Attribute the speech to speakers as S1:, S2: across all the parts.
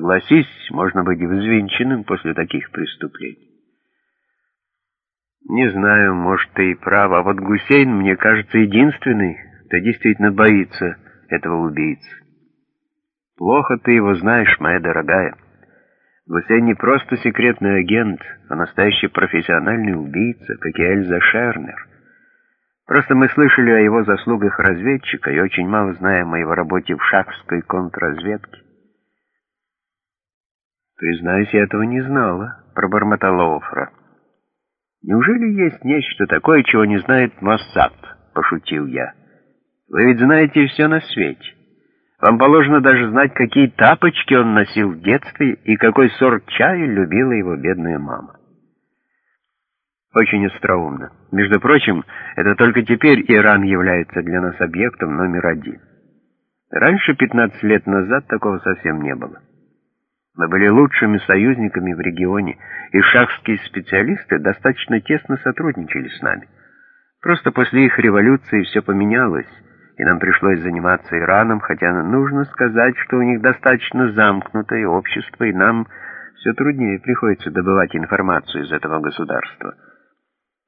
S1: Согласись, можно быть взвинченным после таких преступлений. Не знаю, может, ты и прав, а вот Гусейн, мне кажется, единственный, кто действительно боится этого убийцы. Плохо ты его знаешь, моя дорогая. Гусейн не просто секретный агент, а настоящий профессиональный убийца, как и Эльза Шернер. Просто мы слышали о его заслугах разведчика и очень мало знаем о его работе в шахской контрразведке. «Признаюсь, я этого не знала», — пробормотала Офра. «Неужели есть нечто такое, чего не знает Моссад?» — пошутил я. «Вы ведь знаете все на свете. Вам положено даже знать, какие тапочки он носил в детстве и какой сорт чая любила его бедная мама». Очень остроумно. Между прочим, это только теперь Иран является для нас объектом номер один. Раньше, 15 лет назад, такого совсем не было. Мы были лучшими союзниками в регионе, и шахские специалисты достаточно тесно сотрудничали с нами. Просто после их революции все поменялось, и нам пришлось заниматься Ираном, хотя нужно сказать, что у них достаточно замкнутое общество, и нам все труднее приходится добывать информацию из этого государства.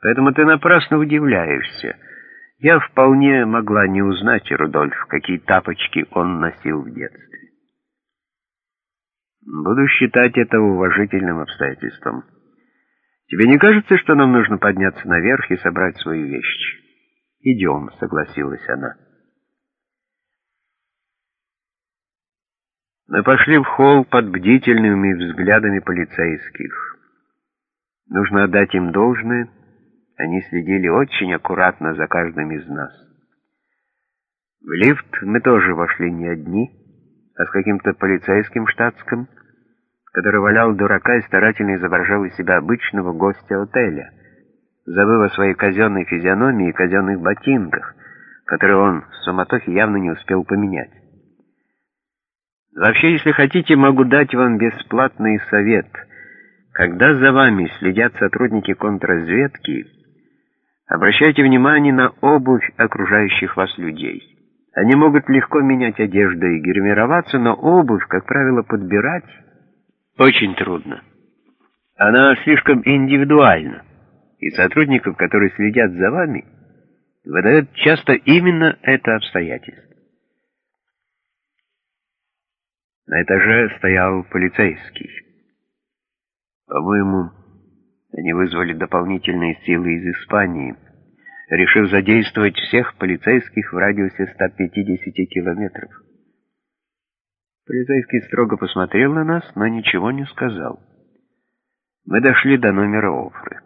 S1: Поэтому ты напрасно удивляешься. Я вполне могла не узнать, Рудольф, какие тапочки он носил в детстве. Буду считать это уважительным обстоятельством. Тебе не кажется, что нам нужно подняться наверх и собрать свои вещи? Идем, согласилась она. Мы пошли в холл под бдительными взглядами полицейских. Нужно отдать им должное, они следили очень аккуратно за каждым из нас. В лифт мы тоже вошли не одни, а с каким-то полицейским штатским, который валял дурака и старательно изображал из себя обычного гостя отеля, забыв о своей казенной физиономии и казенных ботинках, которые он в суматохе явно не успел поменять. Вообще, если хотите, могу дать вам бесплатный совет. Когда за вами следят сотрудники контрразведки, обращайте внимание на обувь окружающих вас людей. Они могут легко менять одежду и гримироваться, но обувь, как правило, подбирать очень трудно. Она слишком индивидуальна, и сотрудников, которые следят за вами, выдает часто именно это обстоятельство. На этаже стоял полицейский. По-моему, они вызвали дополнительные силы из Испании, решив задействовать всех полицейских в радиусе 150 километров. Полицейский строго посмотрел на нас, но ничего не сказал. Мы дошли до номера Офры.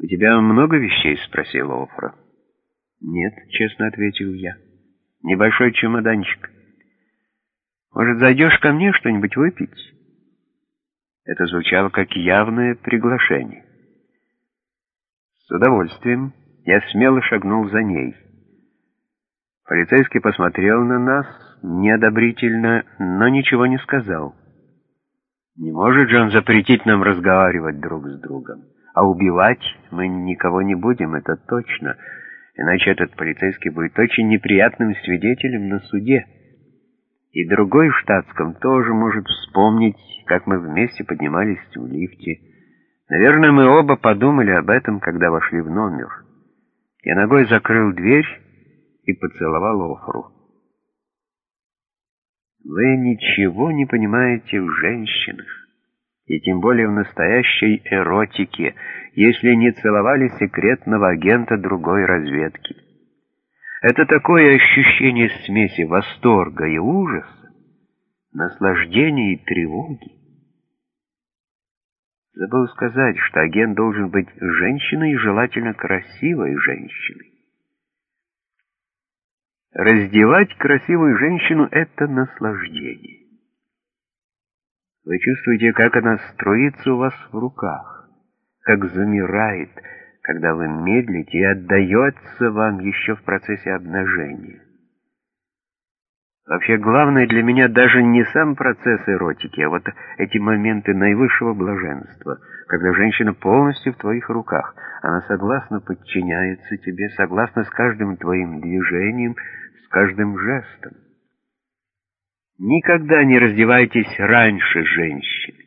S1: «У тебя много вещей?» — спросила Офра. «Нет», — честно ответил я. «Небольшой чемоданчик. Может, зайдешь ко мне что-нибудь выпить?» Это звучало как явное приглашение. С удовольствием я смело шагнул за ней. Полицейский посмотрел на нас неодобрительно, но ничего не сказал. Не может же он запретить нам разговаривать друг с другом. А убивать мы никого не будем, это точно. Иначе этот полицейский будет очень неприятным свидетелем на суде. И другой в штатском тоже может вспомнить, как мы вместе поднимались в лифте. Наверное, мы оба подумали об этом, когда вошли в номер. Я ногой закрыл дверь и поцеловал Офру. Вы ничего не понимаете в женщинах, и тем более в настоящей эротике, если не целовали секретного агента другой разведки. Это такое ощущение смеси восторга и ужаса, наслаждения и тревоги. Забыл сказать, что агент должен быть женщиной желательно красивой женщиной. Раздевать красивую женщину — это наслаждение. Вы чувствуете, как она струится у вас в руках, как замирает, когда вы медлите и отдается вам еще в процессе обнажения. Вообще, главное для меня даже не сам процесс эротики, а вот эти моменты наивысшего блаженства, когда женщина полностью в твоих руках. Она согласно подчиняется тебе, согласно с каждым твоим движением, каждым жестом. Никогда не раздевайтесь раньше женщины.